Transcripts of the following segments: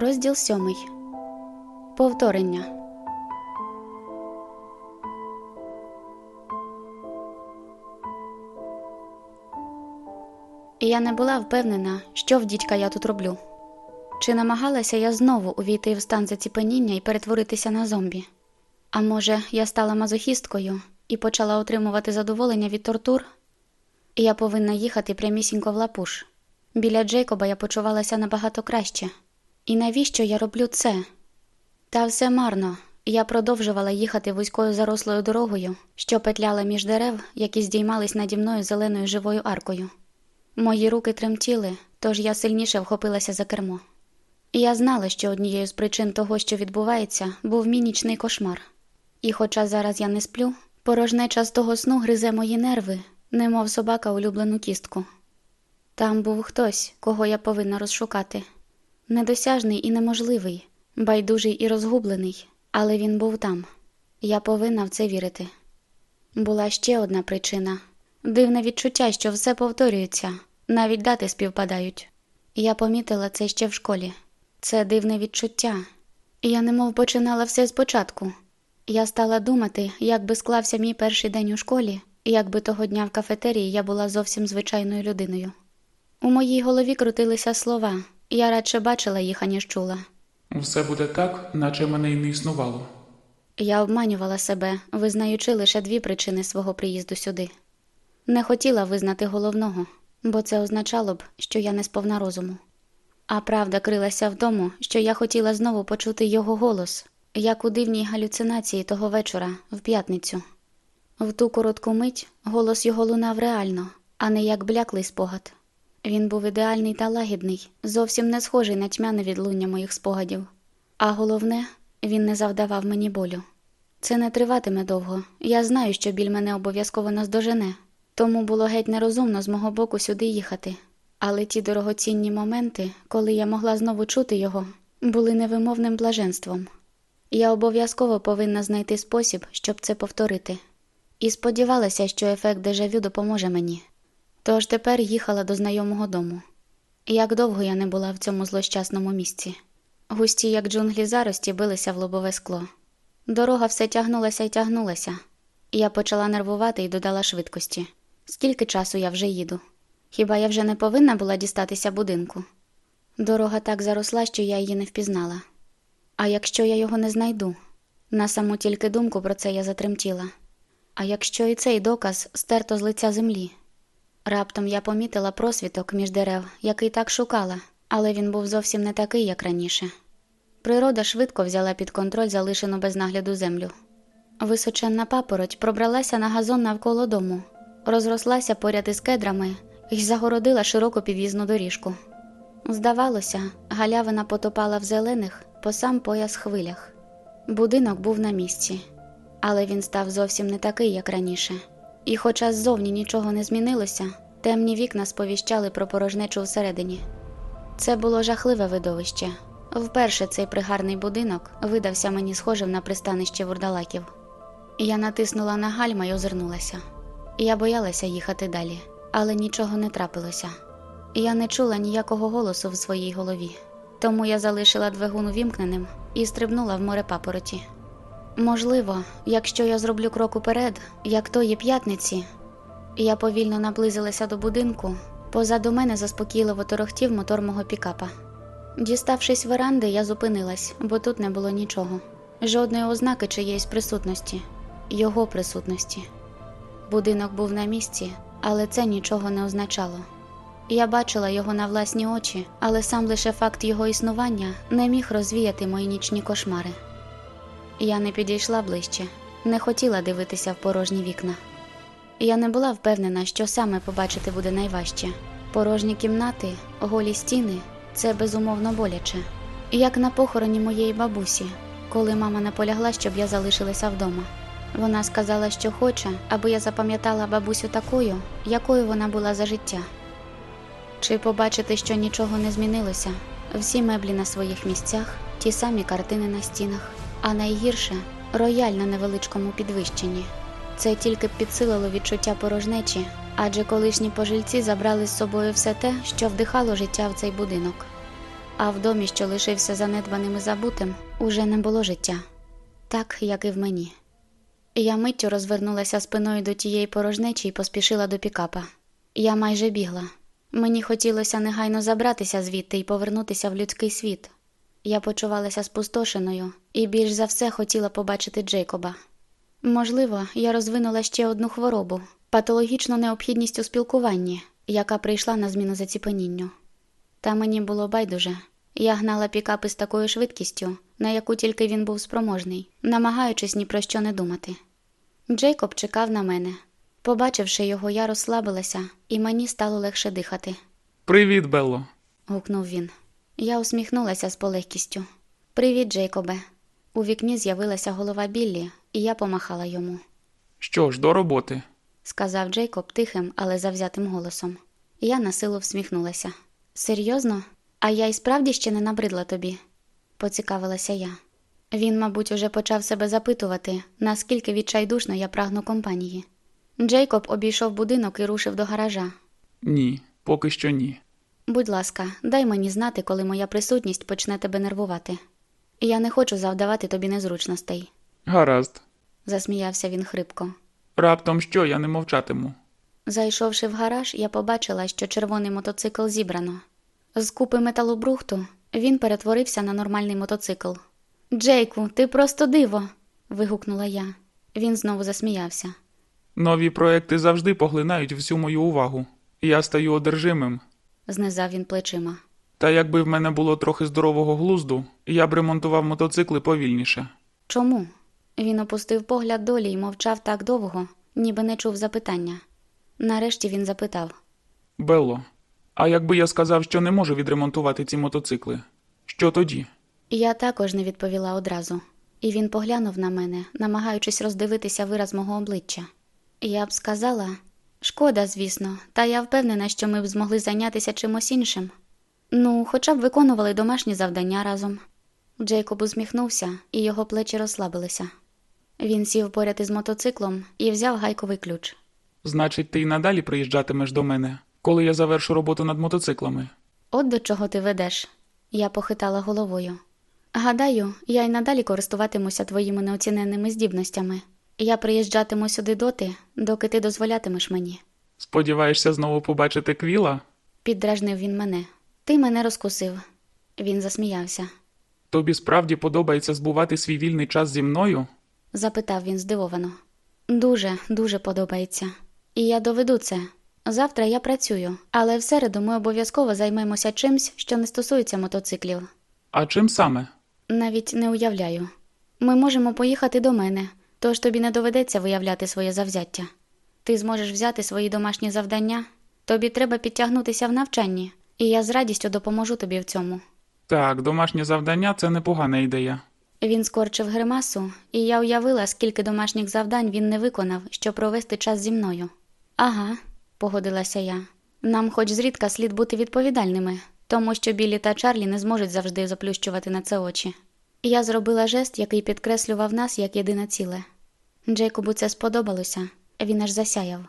Розділ сьомий. Повторення. Я не була впевнена, що в дідька я тут роблю. Чи намагалася я знову увійти в стан заціпеніння і перетворитися на зомбі? А може, я стала мазохісткою і почала отримувати задоволення від тортур? Я повинна їхати прямісінько в лапуш. Біля Джейкоба я почувалася набагато краще. І навіщо я роблю це? Та все марно. Я продовжувала їхати вузькою зарослою дорогою, що петляла між дерев, які здіймались наді мною зеленою живою аркою. Мої руки тремтіли, тож я сильніше вхопилася за кермо. Я знала, що однією з причин того, що відбувається, був мій нічний кошмар. І, хоча зараз я не сплю, порожнеча з того сну гризе мої нерви, немов собака улюблену кістку. Там був хтось, кого я повинна розшукати. Недосяжний і неможливий, байдужий і розгублений, але він був там. Я повинна в це вірити. Була ще одна причина дивне відчуття, що все повторюється, навіть дати співпадають. Я помітила це ще в школі. Це дивне відчуття. Я немов починала все спочатку. Я стала думати, як би склався мій перший день у школі, як би того дня в кафетерії я була зовсім звичайною людиною. У моїй голові крутилися слова, я радше бачила їх, аніж чула. Все буде так, наче мене й не існувало. Я обманювала себе, визнаючи лише дві причини свого приїзду сюди. Не хотіла визнати головного, бо це означало б, що я не сповна розуму. А правда крилася в тому, що я хотіла знову почути його голос, як у дивній галюцинації того вечора, в п'ятницю. В ту коротку мить голос його лунав реально, а не як бляклий спогад. Він був ідеальний та лагідний, зовсім не схожий на тьмяне відлуння моїх спогадів. А головне, він не завдавав мені болю. Це не триватиме довго. Я знаю, що біль мене обов'язково наздожене, тому було геть нерозумно з мого боку сюди їхати. Але ті дорогоцінні моменти, коли я могла знову чути його, були невимовним блаженством. Я обов'язково повинна знайти спосіб, щоб це повторити, і сподівалася, що ефект дежавю допоможе мені. Тож тепер їхала до знайомого дому. Як довго я не була в цьому злощасному місці. Густі, як джунглі зарості, билися в лобове скло. Дорога все тягнулася і тягнулася, я почала нервувати і додала швидкості. Скільки часу я вже їду? Хіба я вже не повинна була дістатися будинку? Дорога так заросла, що я її не впізнала. А якщо я його не знайду? На саму тільки думку про це я затремтіла. А якщо і цей доказ стерто з лиця землі? Раптом я помітила просвіток між дерев, який так шукала, але він був зовсім не такий, як раніше. Природа швидко взяла під контроль залишену без нагляду землю. Височенна папороть пробралася на газон навколо дому, розрослася поряд із кедрами і загородила широку під'їзну доріжку. Здавалося, галявина потопала в зелених по сам пояс хвилях. Будинок був на місці, але він став зовсім не такий, як раніше. І, хоча ззовні нічого не змінилося, темні вікна сповіщали про порожнечу всередині. Це було жахливе видовище. Вперше цей пригарний будинок видався мені схожим на пристанище вурдалаків. Я натиснула на гальма й озирнулася. Я боялася їхати далі, але нічого не трапилося. Я не чула ніякого голосу в своїй голові, тому я залишила двигун увімкненим і стрибнула в море папороті. Можливо, якщо я зроблю крок уперед, як тої п'ятниці, я повільно наблизилася до будинку, позаду мене заспокійливо торохтів мотор мого пікапа. Діставшись веранди, я зупинилась, бо тут не було нічого, жодної ознаки чиєїсь присутності, його присутності. Будинок був на місці, але це нічого не означало. Я бачила його на власні очі, але сам лише факт його існування не міг розвіяти мої нічні кошмари. Я не підійшла ближче, не хотіла дивитися в порожні вікна. Я не була впевнена, що саме побачити буде найважче. Порожні кімнати, голі стіни це безумовно боляче. Як на похороні моєї бабусі, коли мама наполягла, щоб я залишилася вдома. Вона сказала, що хоче, аби я запам'ятала бабусю такою, якою вона була за життя. Чи побачити, що нічого не змінилося, всі меблі на своїх місцях, ті самі картини на стінах, а найгірше рояль на невеличкому підвищенні. Це тільки підсилило відчуття порожнечі, адже колишні пожильці забрали з собою все те, що вдихало життя в цей будинок. а в домі, що лишився занедбаним і забутим, уже не було життя, так як і в мені. Я миттю розвернулася спиною до тієї порожнечі і поспішила до пікапа. Я майже бігла. Мені хотілося негайно забратися звідти і повернутися в людський світ. Я почувалася спустошеною і більш за все хотіла побачити Джейкоба. Можливо, я розвинула ще одну хворобу патологічну необхідність у спілкуванні, яка прийшла на зміну заціпенінню. Та мені було байдуже. Я гнала пікапи з такою швидкістю, на яку тільки він був спроможний, намагаючись ні про що не думати. Джейкоб чекав на мене. Побачивши його, я розслабилася, і мені стало легше дихати. Привіт, Белло. гукнув він. Я усміхнулася з полегкістю. Привіт, Джейкобе. У вікні з'явилася голова Біллі, і я помахала йому. Що ж, до роботи. сказав Джейкоб тихим, але завзятим голосом. Я на силу всміхнулася. Серйозно? А я й справді ще не набридла тобі? поцікавилася я. Він, мабуть, уже почав себе запитувати, наскільки відчайдушно я прагну компанії. Джейкоб обійшов будинок і рушив до гаража. Ні, поки що ні. Будь ласка, дай мені знати, коли моя присутність почне тебе нервувати. Я не хочу завдавати тобі незручностей, Гаразд. засміявся він хрипко. Раптом що я не мовчатиму. Зайшовши в гараж, я побачила, що червоний мотоцикл зібрано. З купи металобрухту він перетворився на нормальний мотоцикл. Джейку, ти просто диво. вигукнула я. Він знову засміявся. Нові проекти завжди поглинають всю мою увагу. Я стаю одержимим. Знизав він плечима. Та якби в мене було трохи здорового глузду, я б ремонтував мотоцикли повільніше. Чому? Він опустив погляд долі і мовчав так довго, ніби не чув запитання. Нарешті він запитав. Белло, а якби я сказав, що не можу відремонтувати ці мотоцикли, що тоді? Я також не відповіла одразу, і він поглянув на мене, намагаючись роздивитися вираз мого обличчя. Я б сказала, шкода, звісно, та я впевнена, що ми б змогли зайнятися чимось іншим. Ну, хоча б виконували домашні завдання разом. Джейкоб усміхнувся, і його плечі розслабилися. Він сів поряд із мотоциклом і взяв гайковий ключ. Значить, ти й надалі приїжджатимеш до мене, коли я завершу роботу над мотоциклами. От до чого ти ведеш? Я похитала головою. Гадаю, я й надалі користуватимуся твоїми неоціненними здібностями. Я приїжджатиму сюди доти, доки ти дозволятимеш мені. Сподіваєшся знову побачити квіла? Піддражнив він мене. Ти мене розкусив. Він засміявся. Тобі справді подобається збувати свій вільний час зі мною? Запитав він здивовано. Дуже, дуже подобається. І я доведу це. Завтра я працюю, але в середу ми обов'язково займемося чимсь, що не стосується мотоциклів. А чим саме? Навіть не уявляю. Ми можемо поїхати до мене, тож тобі не доведеться виявляти своє завзяття. Ти зможеш взяти свої домашні завдання, тобі треба підтягнутися в навчанні, і я з радістю допоможу тобі в цьому. Так, домашнє завдання це непогана ідея. Він скорчив гримасу, і я уявила, скільки домашніх завдань він не виконав, щоб провести час зі мною. Ага, погодилася я. Нам хоч зрідка слід бути відповідальними, тому що Білі та Чарлі не зможуть завжди заплющувати на це очі. Я зробила жест, який підкреслював нас як єдине ціле. Джейкобу це сподобалося, він аж засяяв,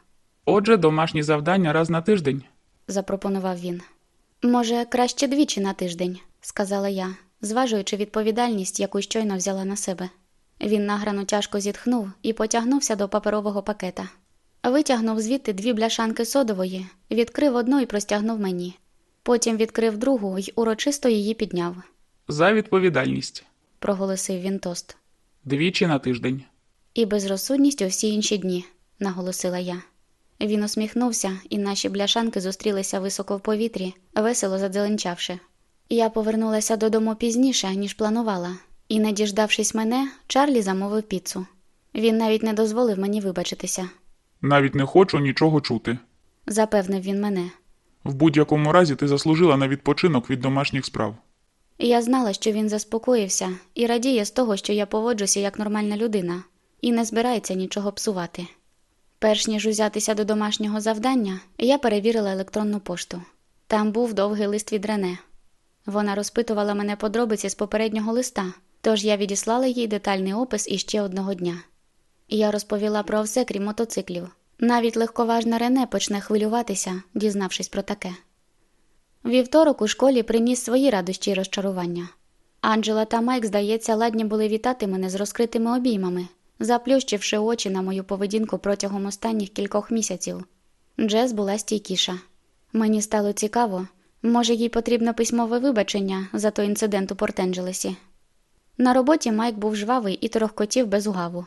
Отже, домашні завдання раз на тиждень. запропонував він. Може, краще двічі на тиждень, сказала я, зважуючи відповідальність, яку щойно взяла на себе. Він награну тяжко зітхнув і потягнувся до паперового пакета. Витягнув звідти дві бляшанки содової, відкрив одну і простягнув мені. Потім відкрив другу й урочисто її підняв, За відповідальність. Проголосив він тост. Двічі на тиждень. І безрозсудність у всі інші дні, наголосила я. Він усміхнувся, і наші бляшанки зустрілися високо в повітрі, весело задзеленчавши. Я повернулася додому пізніше, ніж планувала, і, не діждавшись мене, Чарлі замовив піцу. Він навіть не дозволив мені вибачитися, Навіть не хочу нічого чути. запевнив він мене. В будь-якому разі ти заслужила на відпочинок від домашніх справ. Я знала, що він заспокоївся і радіє з того, що я поводжуся як нормальна людина, і не збирається нічого псувати. Перш ніж узятися до домашнього завдання, я перевірила електронну пошту. Там був довгий лист від Рене. Вона розпитувала мене подробиці з попереднього листа, тож я відіслала їй детальний опис іще одного дня. Я розповіла про все, крім мотоциклів. Навіть легковажна Рене почне хвилюватися, дізнавшись про таке. Вівторок у школі приніс свої радощі й розчарування. Анджела та Майк, здається, ладні були вітати мене з розкритими обіймами, заплющивши очі на мою поведінку протягом останніх кількох місяців. Джес була стійкіша. Мені стало цікаво, може, їй потрібно письмове вибачення за той інцидент у Порт-Енджелесі. На роботі Майк був жвавий і торохкотів без угаву.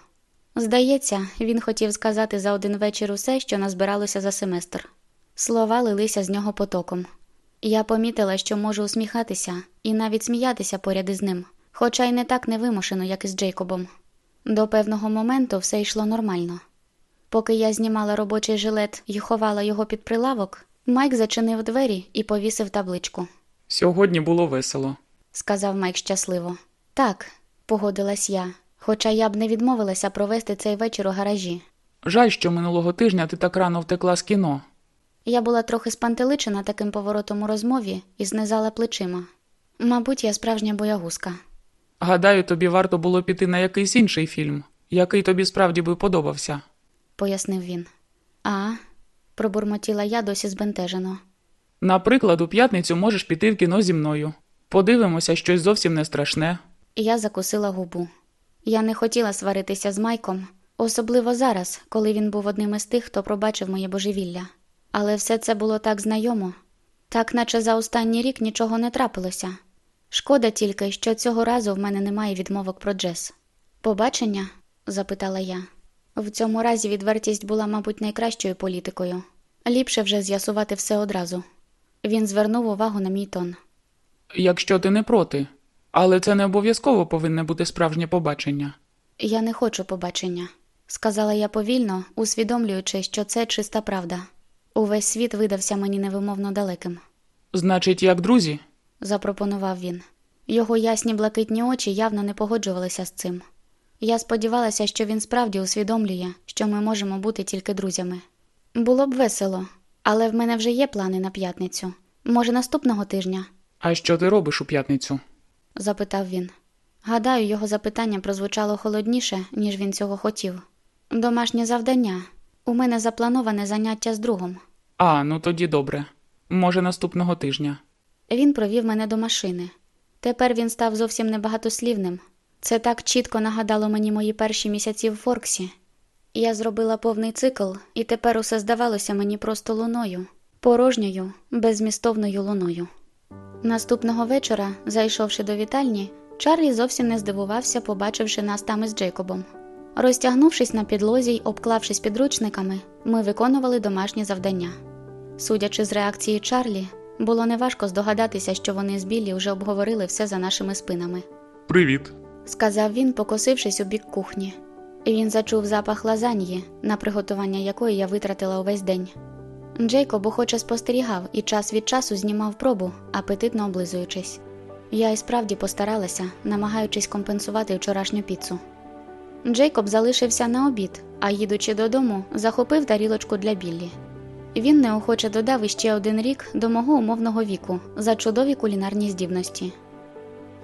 Здається, він хотів сказати за один вечір усе, що назбиралося за семестр. Слова лилися з нього потоком. Я помітила, що можу усміхатися і навіть сміятися поряд із ним, хоча й не так невимушено, як із Джейкобом. До певного моменту все йшло нормально. Поки я знімала робочий жилет і ховала його під прилавок, Майк зачинив двері і повісив табличку. Сьогодні було весело. Сказав Майк щасливо. Так, погодилась я, хоча я б не відмовилася провести цей вечір у гаражі. Жаль, що минулого тижня ти так рано втекла з кіно. Я була трохи спантеличена таким поворотом у розмові і знизала плечима. Мабуть, я справжня боягузка. Гадаю, тобі варто було піти на якийсь інший фільм, який тобі справді би подобався. пояснив він. А, пробурмотіла я досі збентежено. Наприклад, у п'ятницю можеш піти в кіно зі мною. Подивимося щось зовсім не страшне. Я закусила губу. Я не хотіла сваритися з Майком, особливо зараз, коли він був одним із тих, хто пробачив моє божевілля. Але все це було так знайомо, так наче за останній рік нічого не трапилося. Шкода тільки, що цього разу в мене немає відмовок про Джес. Побачення? запитала я. В цьому разі відвертість була, мабуть, найкращою політикою. Ліпше вже з'ясувати все одразу. Він звернув увагу на мій тон. Якщо ти не проти. Але це не обов'язково повинне бути справжнє побачення. Я не хочу побачення, сказала я повільно, усвідомлюючи, що це чиста правда. Увесь світ видався мені невимовно далеким, Значить, як друзі? запропонував він. Його ясні блакитні очі явно не погоджувалися з цим. Я сподівалася, що він справді усвідомлює, що ми можемо бути тільки друзями. Було б весело, але в мене вже є плани на п'ятницю. Може, наступного тижня? А що ти робиш у п'ятницю? запитав він. Гадаю, його запитання прозвучало холодніше, ніж він цього хотів. Домашнє завдання. У мене заплановане заняття з другом. А, ну тоді добре. Може, наступного тижня. Він провів мене до машини. Тепер він став зовсім небагатослівним. Це так чітко нагадало мені мої перші місяці в Форксі. Я зробила повний цикл, і тепер усе здавалося мені просто луною, порожньою, беззмістовною луною. Наступного вечора, зайшовши до вітальні, Чарлі зовсім не здивувався, побачивши нас там із Джейкобом. Розтягнувшись на підлозі й обклавшись підручниками, ми виконували домашні завдання. Судячи з реакції Чарлі, було неважко здогадатися, що вони з Біллі вже обговорили все за нашими спинами, Привіт. сказав він, покосившись у бік кухні. Він зачув запах лазаньї, на приготування якої я витратила увесь день. Джейкоб охоче спостерігав і час від часу знімав пробу, апетитно облизуючись. Я і справді постаралася, намагаючись компенсувати вчорашню піцу. Джейкоб залишився на обід, а їдучи додому, захопив тарілочку для Біллі. Він неохоче додав іще один рік до мого умовного віку за чудові кулінарні здібності.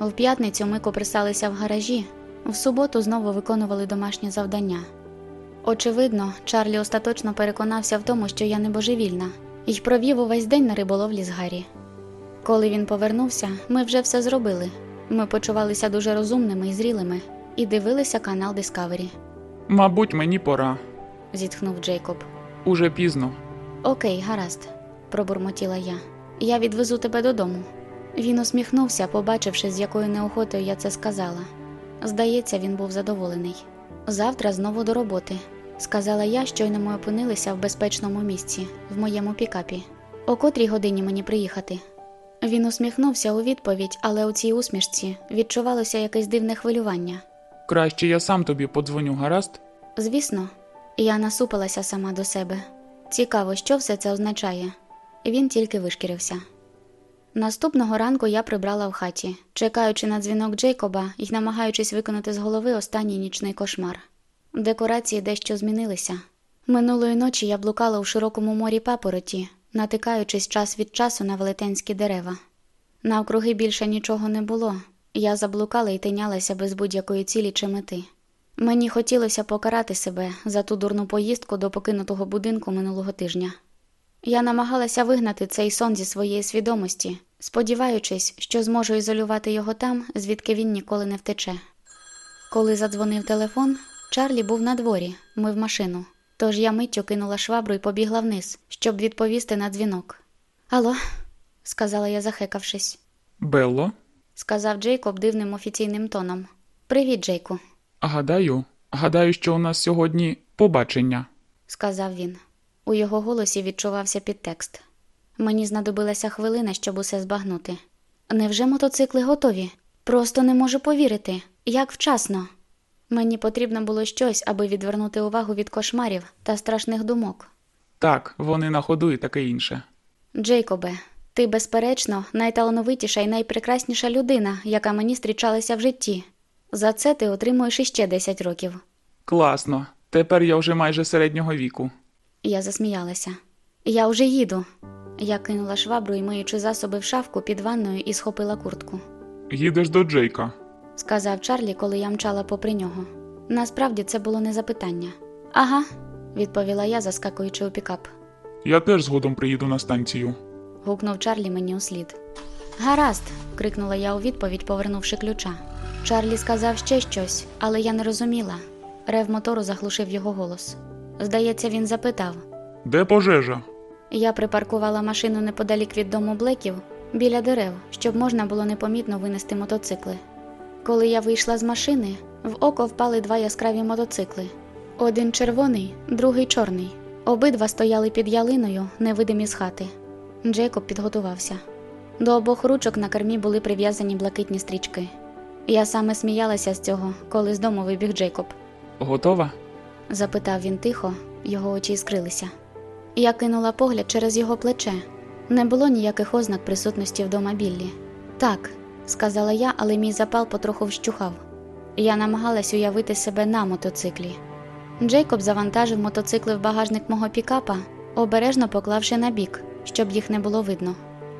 В п'ятницю ми коприсалися в гаражі, в суботу знову виконували домашнє завдання. Очевидно, Чарлі остаточно переконався в тому, що я не божевільна, і провів увесь день на риболовлі з Гаррі. Коли він повернувся, ми вже все зробили. Ми почувалися дуже розумними і зрілими і дивилися канал Discovery, Мабуть, мені пора. зітхнув Джейкоб. Уже пізно. Окей, гаразд, пробурмотіла я. Я відвезу тебе додому. Він усміхнувся, побачивши, з якою неохотою я це сказала. Здається, він був задоволений. Завтра знову до роботи, сказала я, щойно ми опинилися в безпечному місці, в моєму пікапі. О котрій годині мені приїхати? Він усміхнувся у відповідь, але у цій усмішці відчувалося якесь дивне хвилювання. Краще я сам тобі подзвоню, гаразд? Звісно, я насупилася сама до себе. Цікаво, що все це означає. Він тільки вишкірився. Наступного ранку я прибрала в хаті, чекаючи на дзвінок Джейкоба і намагаючись виконати з голови останній нічний кошмар. Декорації дещо змінилися. Минулої ночі я блукала у широкому морі папороті, натикаючись час від часу на велетенські дерева. Навкруги більше нічого не було. Я заблукала і тинялася без будь-якої цілі чи мети. Мені хотілося покарати себе за ту дурну поїздку до покинутого будинку минулого тижня. Я намагалася вигнати цей сон зі своєї свідомості, сподіваючись, що зможу ізолювати його там, звідки він ніколи не втече. Коли задзвонив телефон, Чарлі був на дворі, мив машину. Тож я миттю кинула швабру і побігла вниз, щоб відповісти на дзвінок. Алло, сказала я, захекавшись, Белло, сказав Джейкоб дивним офіційним тоном. Привіт, Джейку, гадаю, гадаю, що у нас сьогодні побачення. сказав він. У його голосі відчувався підтекст. Мені знадобилася хвилина, щоб усе збагнути. Невже мотоцикли готові? Просто не можу повірити, як вчасно. Мені потрібно було щось, аби відвернути увагу від кошмарів та страшних думок. Так, вони на ходу і таке інше. Джейкобе, ти, безперечно, найталановитіша і найпрекрасніша людина, яка мені зустрічалася в житті. За це ти отримуєш іще 10 років. Класно. Тепер я вже майже середнього віку. Я засміялася. Я вже їду. Я кинула швабру і миючи засоби в шафку під ванною і схопила куртку. Їдеш до Джейка. Сказав Чарлі, коли я мчала попри нього. Насправді це було не запитання. Ага, відповіла я, заскакуючи у пікап. Я теж згодом приїду на станцію. Гукнув Чарлі мені услід. Гаразд. крикнула я у відповідь, повернувши ключа. Чарлі сказав ще щось, але я не розуміла. Рев мотору заглушив його голос. Здається, він запитав. Де пожежа? Я припаркувала машину неподалік від дому Блеків біля дерев, щоб можна було непомітно винести мотоцикли. Коли я вийшла з машини, в око впали два яскраві мотоцикли: один червоний, другий чорний. Обидва стояли під ялиною, невидимі з хати. Джейкоб підготувався. До обох ручок на кермі були прив'язані блакитні стрічки. Я саме сміялася з цього, коли з дому вибіг Джейкоб. Готова? запитав він тихо, його очі іскрилися. Я кинула погляд через його плече. Не було ніяких ознак присутності вдома Біллі. Так, сказала я, але мій запал потроху вщухав. Я намагалась уявити себе на мотоциклі. Джейкоб завантажив мотоцикли в багажник мого пікапа, обережно поклавши на бік, щоб їх не було видно,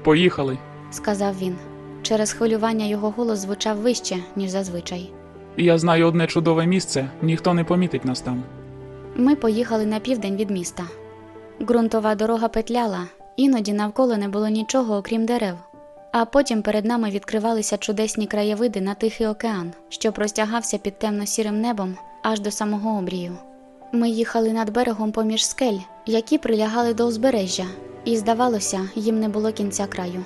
Поїхали. сказав він. Через хвилювання його голос звучав вище, ніж зазвичай. Я знаю одне чудове місце, ніхто не помітить нас там. Ми поїхали на південь від міста. Ґрунтова дорога петляла, іноді навколо не було нічого, окрім дерев. А потім перед нами відкривалися чудесні краєвиди на Тихий океан, що простягався під темно-сірим небом аж до самого обрію. Ми їхали над берегом поміж скель, які прилягали до узбережжя, і, здавалося, їм не було кінця краю.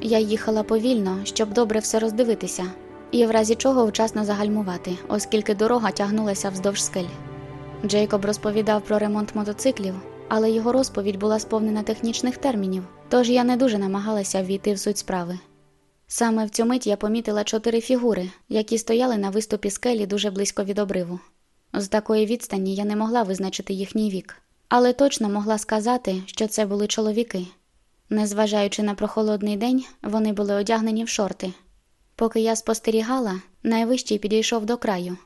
Я їхала повільно, щоб добре все роздивитися, і в разі чого вчасно загальмувати, оскільки дорога тягнулася вздовж скель. Джейкоб розповідав про ремонт мотоциклів, але його розповідь була сповнена технічних термінів, тож я не дуже намагалася ввійти в суть справи. Саме в цю мить я помітила чотири фігури, які стояли на виступі скелі дуже близько від обриву. З такої відстані я не могла визначити їхній вік, але точно могла сказати, що це були чоловіки. Незважаючи на прохолодний день, вони були одягнені в шорти. Поки я спостерігала, найвищий підійшов до краю.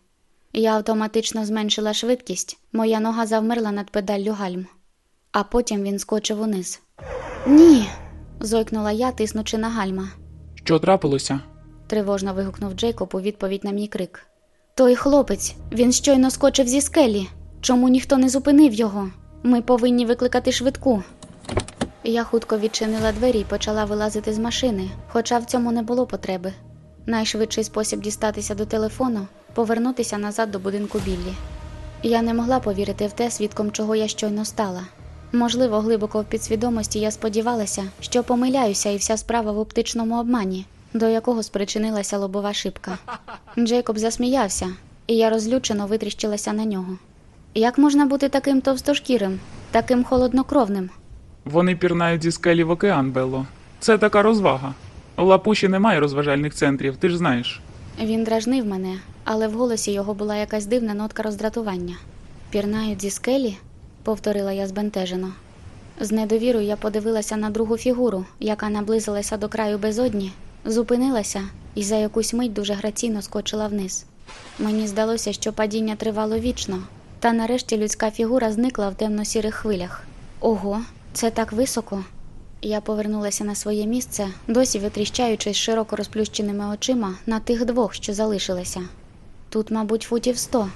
Я автоматично зменшила швидкість, моя нога завмерла над педаллю гальм, а потім він скочив униз. Ні. зойкнула я, тиснучи на гальма. Що трапилося? тривожно вигукнув Джейкоб у відповідь на мій крик. Той хлопець, він щойно скочив зі скелі. Чому ніхто не зупинив його? Ми повинні викликати швидку. Я хутко відчинила двері і почала вилазити з машини, хоча в цьому не було потреби. Найшвидший спосіб дістатися до телефону повернутися назад до будинку Біллі. Я не могла повірити в те, свідком чого я щойно стала. Можливо, глибоко в підсвідомості я сподівалася, що помиляюся, і вся справа в оптичному обмані, до якого спричинилася лобова шибка. Джейкоб засміявся, і я розлючено витріщилася на нього. Як можна бути таким товстошкірим, таким холоднокровним? Вони пірнають зі скелі в океан, Белло. Це така розвага. У Лапуші немає розважальних центрів, ти ж знаєш. Він дражнив мене, але в голосі його була якась дивна нотка роздратування. Пірнають зі скелі? повторила я збентежено. З недовірою я подивилася на другу фігуру, яка наблизилася до краю безодні, зупинилася і за якусь мить дуже граційно скочила вниз. Мені здалося, що падіння тривало вічно, та нарешті людська фігура зникла в темно-сірих хвилях. Ого, це так високо. Я повернулася на своє місце, досі витріщаючись широко розплющеними очима на тих двох, що залишилися. Тут, мабуть, футів сто.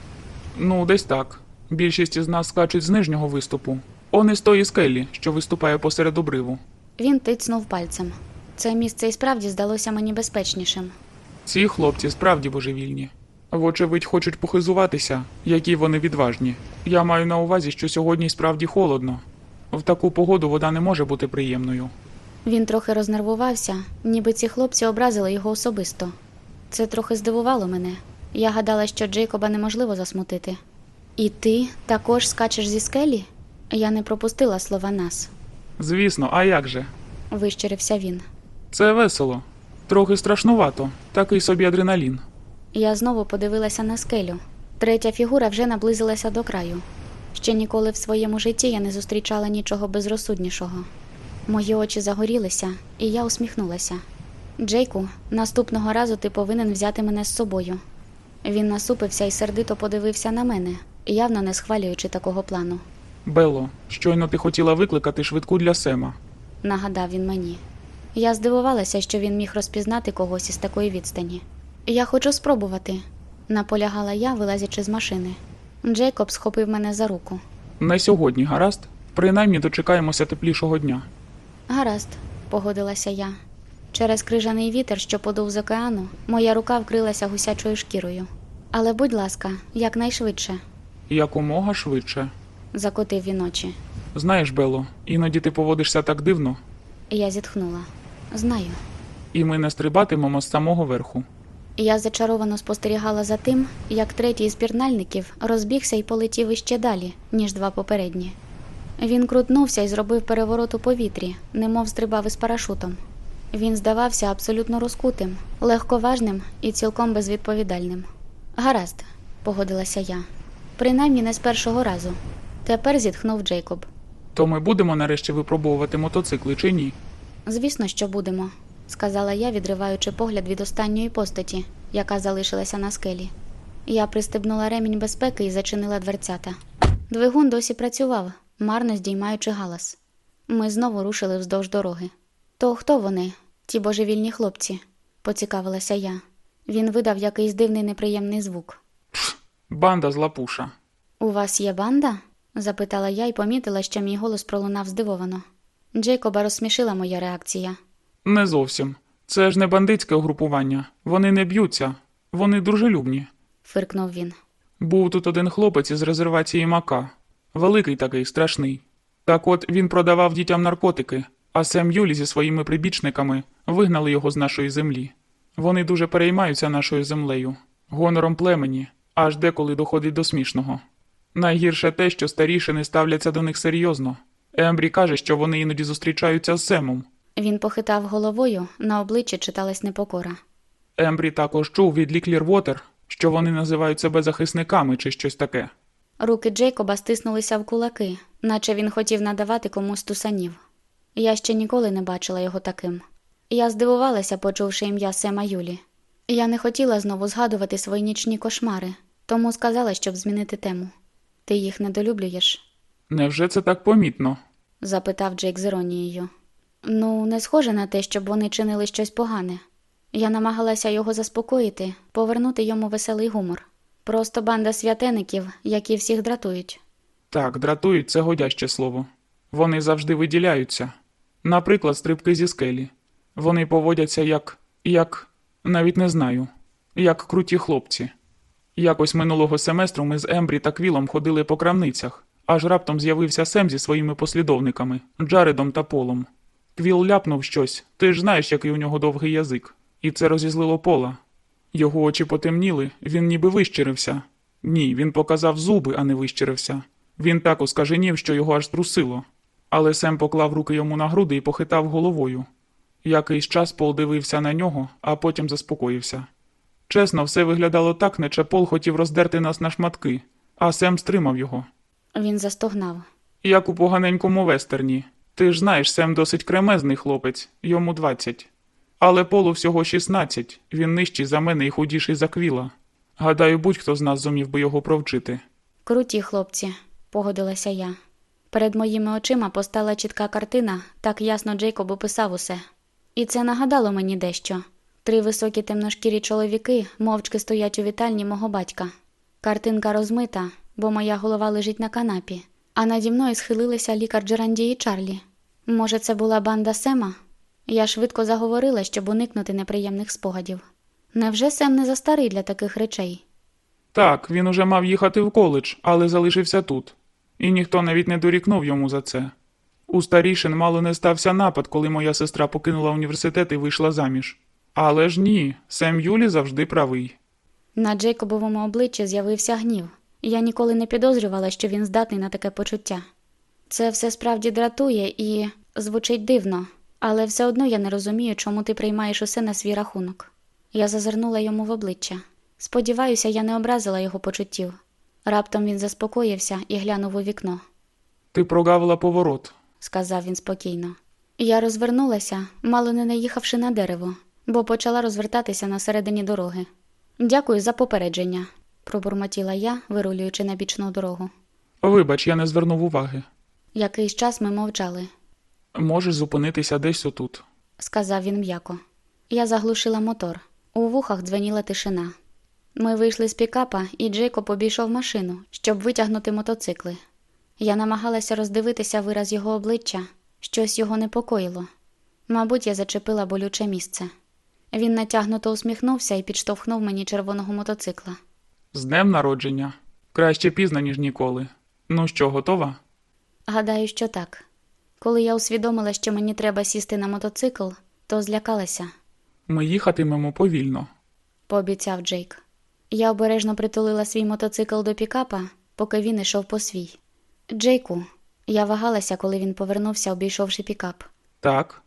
Ну, десь так. Більшість із нас скачуть з нижнього виступу. Он із тої скелі, що виступає посеред обриву. Він тицнув пальцем. Це місце і справді здалося мені безпечнішим. Ці хлопці справді божевільні. Вочевидь, хочуть похизуватися, які вони відважні. Я маю на увазі, що сьогодні справді холодно. В таку погоду вода не може бути приємною. Він трохи рознервувався, ніби ці хлопці образили його особисто. Це трохи здивувало мене. Я гадала, що Джейкоба неможливо засмутити. І ти також скачеш зі скелі? Я не пропустила слова нас, Звісно, а як же? вищирився він. Це весело. Трохи страшнувато, такий собі адреналін. Я знову подивилася на скелю. Третя фігура вже наблизилася до краю. Ще ніколи в своєму житті я не зустрічала нічого безрозсуднішого. Мої очі загорілися, і я усміхнулася. Джейку, наступного разу ти повинен взяти мене з собою. Він насупився і сердито подивився на мене, явно не схвалюючи такого плану. Белло, щойно ти хотіла викликати швидку для Сема. нагадав він мені. Я здивувалася, що він міг розпізнати когось із такої відстані. Я хочу спробувати, наполягала я, вилазячи з машини. Джейкоб схопив мене за руку. Не сьогодні, гаразд? Принаймні дочекаємося теплішого дня. Гаразд, погодилася я. Через крижаний вітер, що подув з океану, моя рука вкрилася гусячою шкірою. Але, будь ласка, якнайшвидше, Якомога швидше. закотив він очі. Знаєш, Белло, іноді ти поводишся так дивно, Я зітхнула. Знаю. і ми не стрибатимемо з самого верху. Я зачаровано спостерігала за тим, як третій з пірнальників розбігся і полетів іще далі, ніж два попередні. Він крутнувся і зробив переворот у повітрі, немов стрибав із парашутом. Він здавався абсолютно розкутим, легковажним і цілком безвідповідальним. Гаразд, погодилася я. Принаймні не з першого разу. Тепер зітхнув Джейкоб. То ми будемо нарешті випробовувати мотоцикли чи ні? Звісно, що будемо, сказала я, відриваючи погляд від останньої постаті, яка залишилася на скелі. Я пристебнула ремінь безпеки і зачинила дверцята. Двигун досі працював, марно здіймаючи галас. Ми знову рушили вздовж дороги. То хто вони, ті божевільні хлопці? поцікавилася я. Він видав якийсь дивний неприємний звук. Банда з лапуша. У вас є банда? запитала я і помітила, що мій голос пролунав здивовано. Джейкоба розсмішила моя реакція. Не зовсім. Це ж не бандитське угрупування. Вони не б'ються, вони дружелюбні. фиркнув він. Був тут один хлопець із резервації Мака. Великий такий, страшний. Так от він продавав дітям наркотики, а Сем Юлі зі своїми прибічниками вигнали його з нашої землі. Вони дуже переймаються нашою землею, гонором племені, аж деколи доходить до смішного. Найгірше те, що старішини ставляться до них серйозно. Ембрі каже, що вони іноді зустрічаються з Семом. Він похитав головою, на обличчі читалась непокора. Ембрі також чув від Ліклір Вотер, що вони називають себе захисниками чи щось таке. Руки Джейкоба стиснулися в кулаки, наче він хотів надавати комусь тусанів. Я ще ніколи не бачила його таким. Я здивувалася, почувши ім'я Сема Юлі. Я не хотіла знову згадувати свої нічні кошмари, тому сказала, щоб змінити тему. Ти їх недолюблюєш? Невже це так помітно? запитав Джейк з іронією. Ну, не схоже на те, щоб вони чинили щось погане. Я намагалася його заспокоїти, повернути йому веселий гумор. Просто банда святеників, які всіх дратують. Так, дратують це годяще слово. Вони завжди виділяються. Наприклад, стрибки зі скелі. Вони поводяться як. як. навіть не знаю, як круті хлопці. Якось минулого семестру ми з Ембрі та Квілом ходили по крамницях, аж раптом з'явився Сем зі своїми послідовниками Джаредом та Полом. Квіл ляпнув щось, ти ж знаєш, який у нього довгий язик, і це розізлило пола. Його очі потемніли, він ніби вищирився. Ні, він показав зуби, а не вищирився. Він так оскаженів, що його аж трусило. Але Сем поклав руки йому на груди і похитав головою. Якийсь час Пол дивився на нього, а потім заспокоївся. Чесно, все виглядало так, наче Пол хотів роздерти нас на шматки, а Сем стримав його. Він застогнав. Як у поганенькому вестерні. Ти ж знаєш, Сем досить кремезний хлопець, йому двадцять. Але Полу всього шістнадцять, він нижчий за мене і худіший за квіла. Гадаю, будь-хто з нас зумів би його провчити. Круті хлопці, погодилася я. Перед моїми очима постала чітка картина, так ясно Джейкоб описав усе. І це нагадало мені дещо. Три високі темношкірі чоловіки мовчки стоять у вітальні мого батька. Картинка розмита, бо моя голова лежить на канапі, а наді мною схилилися лікар Джеранді і Чарлі. Може, це була банда Сема? Я швидко заговорила, щоб уникнути неприємних спогадів. Невже Сем не застарий для таких речей? Так, він уже мав їхати в коледж, але залишився тут. І ніхто навіть не дорікнув йому за це. У старішин мало не стався напад, коли моя сестра покинула університет і вийшла заміж. Але ж ні, Сем Юлі завжди правий. На Джейкобовому обличчі з'явився гнів. Я ніколи не підозрювала, що він здатний на таке почуття. Це все справді дратує і звучить дивно, але все одно я не розумію, чому ти приймаєш усе на свій рахунок. Я зазирнула йому в обличчя. Сподіваюся, я не образила його почуттів. Раптом він заспокоївся і глянув у вікно, Ти прогавила поворот. сказав він спокійно. Я розвернулася, мало не наїхавши на дерево, бо почала розвертатися на середині дороги. Дякую за попередження, пробурмотіла я, вирулюючи на бічну дорогу. Вибач, я не звернув уваги. Якийсь час ми мовчали, Можеш зупинитися десь отут. сказав він м'яко. Я заглушила мотор. У вухах дзвеніла тишина. Ми вийшли з пікапа, і Джейкоб обійшов машину, щоб витягнути мотоцикли. Я намагалася роздивитися вираз його обличчя, щось його непокоїло. Мабуть, я зачепила болюче місце. Він натягнуто усміхнувся і підштовхнув мені червоного мотоцикла. З днем народження. Краще пізно, ніж ніколи. Ну що, готова? Гадаю, що так. Коли я усвідомила, що мені треба сісти на мотоцикл, то злякалася. Ми їхатимемо повільно. пообіцяв Джейк. Я обережно притулила свій мотоцикл до пікапа, поки він ішов по свій. Джейку, я вагалася, коли він повернувся, обійшовши пікап. Так,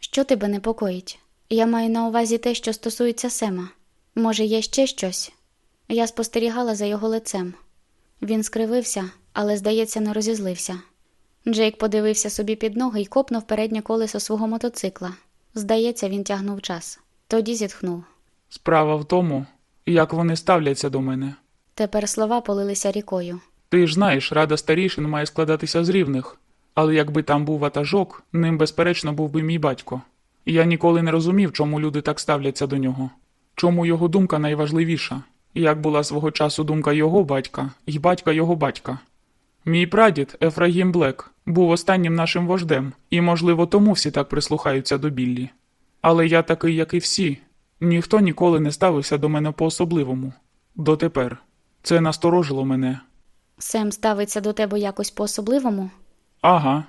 Що тебе непокоїть? Я маю на увазі те, що стосується Сема. Може, є ще щось? Я спостерігала за його лицем. Він скривився, але, здається, не розізлився. Джейк подивився собі під ноги і копнув переднє колесо свого мотоцикла. Здається, він тягнув час. Тоді зітхнув. справа в тому, як вони ставляться до мене. Тепер слова полилися рікою. Ти ж знаєш, рада старішин має складатися з рівних, але якби там був ватажок, ним безперечно був би мій батько. Я ніколи не розумів, чому люди так ставляться до нього, чому його думка найважливіша, як була свого часу думка його батька і батька його батька. Мій прадід, Ефрагім Блек, був останнім нашим вождем, і, можливо, тому всі так прислухаються до Біллі. Але я такий, як і всі. Ніхто ніколи не ставився до мене по-особливому. Дотепер. Це насторожило мене. Сем ставиться до тебе якось по-особливому? Ага.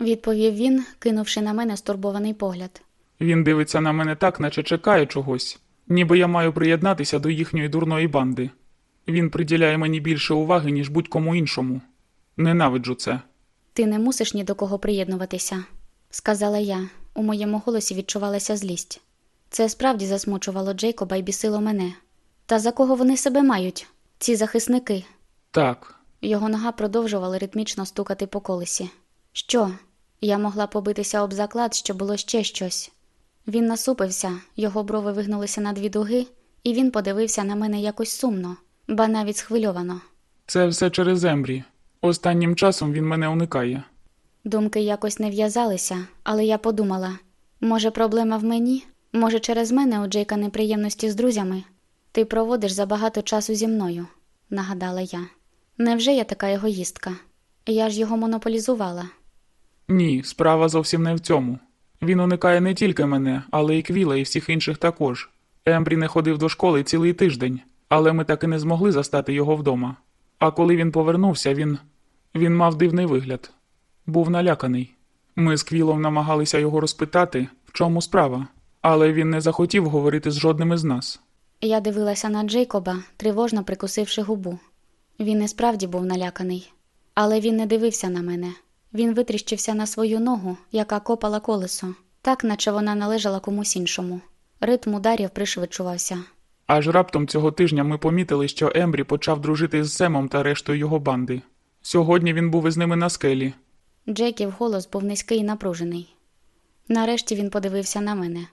відповів він, кинувши на мене стурбований погляд. Він дивиться на мене так, наче чекає чогось, ніби я маю приєднатися до їхньої дурної банди. Він приділяє мені більше уваги, ніж будь-кому іншому. Ненавиджу це. Ти не мусиш ні до кого приєднуватися, сказала я. У моєму голосі відчувалася злість. Це справді засмучувало Джейкоба і бісило мене. Та за кого вони себе мають? Ці захисники. Так, Його нога продовжувала ритмічно стукати по колесі. Що? Я могла побитися об заклад, що було ще щось. Він насупився, його брови вигнулися на дві дуги, і він подивився на мене якось сумно, ба навіть схвильовано. це все через Ембрі. Останнім часом він мене уникає. Думки якось не в'язалися, але я подумала: може, проблема в мені? Може, через мене у Джейка неприємності з друзями? Ти проводиш забагато часу зі мною, нагадала я. Невже я така егоїстка? Я ж його монополізувала. Ні, справа зовсім не в цьому. Він уникає не тільки мене, але й Квіла і всіх інших також. Ембрі не ходив до школи цілий тиждень, але ми так і не змогли застати його вдома. А коли він повернувся, він. він мав дивний вигляд. Був наляканий. Ми з Квілом намагалися його розпитати, в чому справа, але він не захотів говорити з жодним із нас. Я дивилася на Джейкоба, тривожно прикусивши губу. Він і справді був наляканий, але він не дивився на мене. Він витріщився на свою ногу, яка копала колесо, так наче вона належала комусь іншому. Ритм ударів пришвидшувався. Аж раптом цього тижня ми помітили, що Ембрі почав дружити з Семом та рештою його банди. Сьогодні він був із ними на скелі. Джеків голос був низький і напружений. Нарешті він подивився на мене.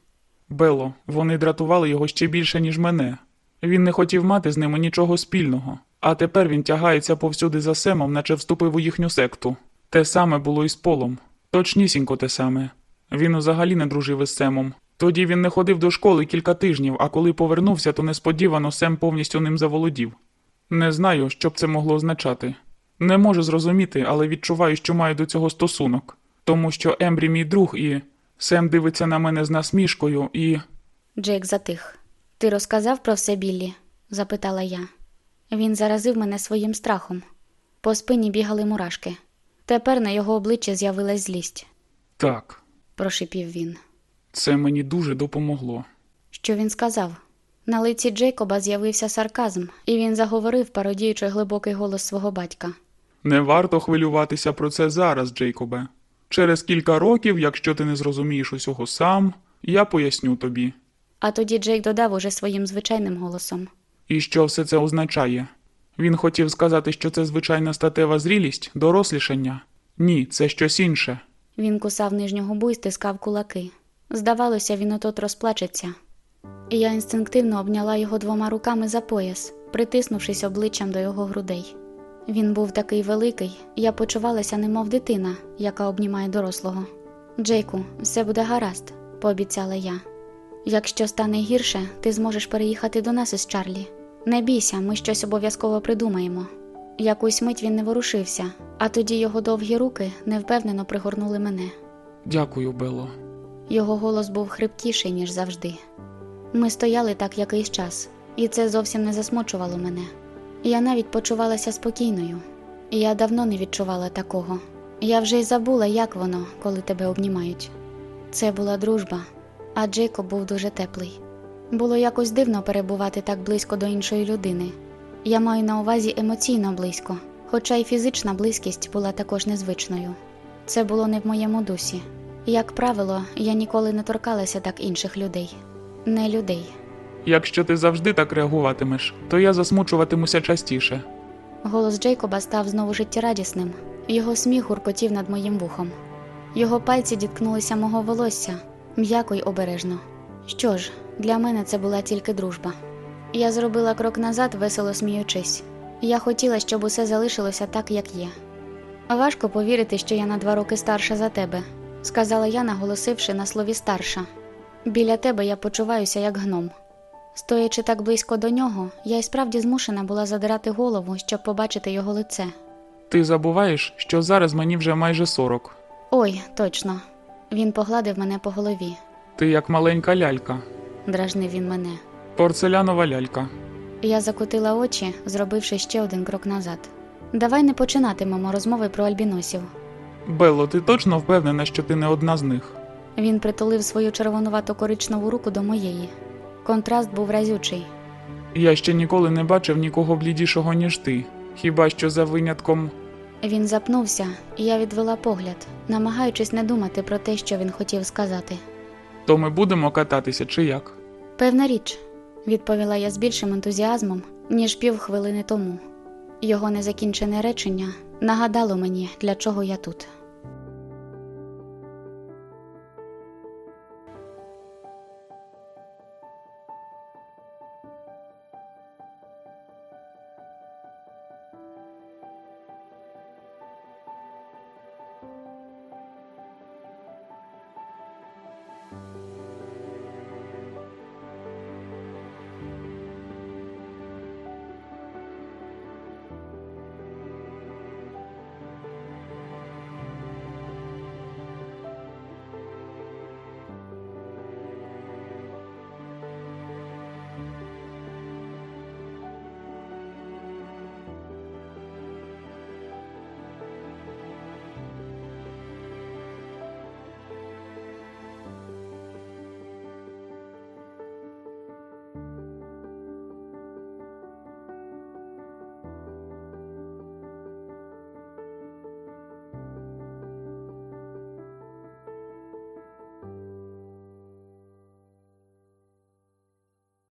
Бело, вони дратували його ще більше, ніж мене. Він не хотів мати з ними нічого спільного, а тепер він тягається повсюди за Семом, наче вступив у їхню секту. Те саме було і з Полом. Точнісінько те саме. Він взагалі не дружив із Семом. Тоді він не ходив до школи кілька тижнів, а коли повернувся, то несподівано Сем повністю ним заволодів. Не знаю, що б це могло означати. Не можу зрозуміти, але відчуваю, що маю до цього стосунок. Тому що Ембрі мій друг і Сем дивиться на мене з насмішкою і. Джейк затих. Ти розказав про все Біллі? запитала я. Він заразив мене своїм страхом. По спині бігали мурашки. Тепер на його обличчі з'явилась злість, Так, прошипів він. це мені дуже допомогло. Що він сказав? На лиці Джейкоба з'явився сарказм, і він заговорив, пародіючи глибокий голос свого батька. Не варто хвилюватися про це зараз, Джейкобе. Через кілька років, якщо ти не зрозумієш усього сам, я поясню тобі. А тоді Джейк додав уже своїм звичайним голосом. І що все це означає? Він хотів сказати, що це звичайна статева зрілість, дорослішання. Ні, це щось інше. Він кусав нижню губу і стискав кулаки. Здавалося, він отот розплачеться. Я інстинктивно обняла його двома руками за пояс, притиснувшись обличчям до його грудей. Він був такий великий, я почувалася немов дитина, яка обнімає дорослого. Джейку, все буде гаразд, пообіцяла я. Якщо стане гірше, ти зможеш переїхати до нас із Чарлі. Не бійся, ми щось обов'язково придумаємо. Якусь мить він не ворушився, а тоді його довгі руки невпевнено пригорнули мене. Дякую, Белло. Його голос був хрипкіший, ніж завжди. Ми стояли так якийсь час, і це зовсім не засмучувало мене. Я навіть почувалася спокійною. Я давно не відчувала такого. Я вже й забула, як воно, коли тебе обнімають. Це була дружба, а Джейкоб був дуже теплий. Було якось дивно перебувати так близько до іншої людини. Я маю на увазі емоційно близько, хоча й фізична близькість була також незвичною. Це було не в моєму дусі. Як правило, я ніколи не торкалася так інших людей, не людей. Якщо ти завжди так реагуватимеш, то я засмучуватимуся частіше. Голос Джейкоба став знову життєрадісним. Його сміх гуркотів над моїм вухом. Його пальці діткнулися мого волосся, м'яко й обережно. Що ж, для мене це була тільки дружба. Я зробила крок назад, весело сміючись. Я хотіла, щоб усе залишилося так, як є. Важко повірити, що я на два роки старша за тебе, сказала я, наголосивши на слові старша. Біля тебе я почуваюся як гном. Стоячи так близько до нього, я й справді змушена була задирати голову, щоб побачити його лице. Ти забуваєш, що зараз мені вже майже сорок. Ой, точно. Він погладив мене по голові. Ти як маленька лялька, Дражнив він мене. порцелянова лялька. Я закотила очі, зробивши ще один крок назад. Давай не починатимемо розмови про альбіносів. Белло, ти точно впевнена, що ти не одна з них? Він притулив свою червонувато коричневу руку до моєї. Контраст був разючий. Я ще ніколи не бачив нікого блідішого, ніж ти. Хіба що за винятком. Він запнувся, і я відвела погляд, намагаючись не думати про те, що він хотів сказати. То ми будемо кататися чи як? Певна річ, відповіла я з більшим ентузіазмом, ніж півхвилини тому. Його незакінчене речення нагадало мені, для чого я тут.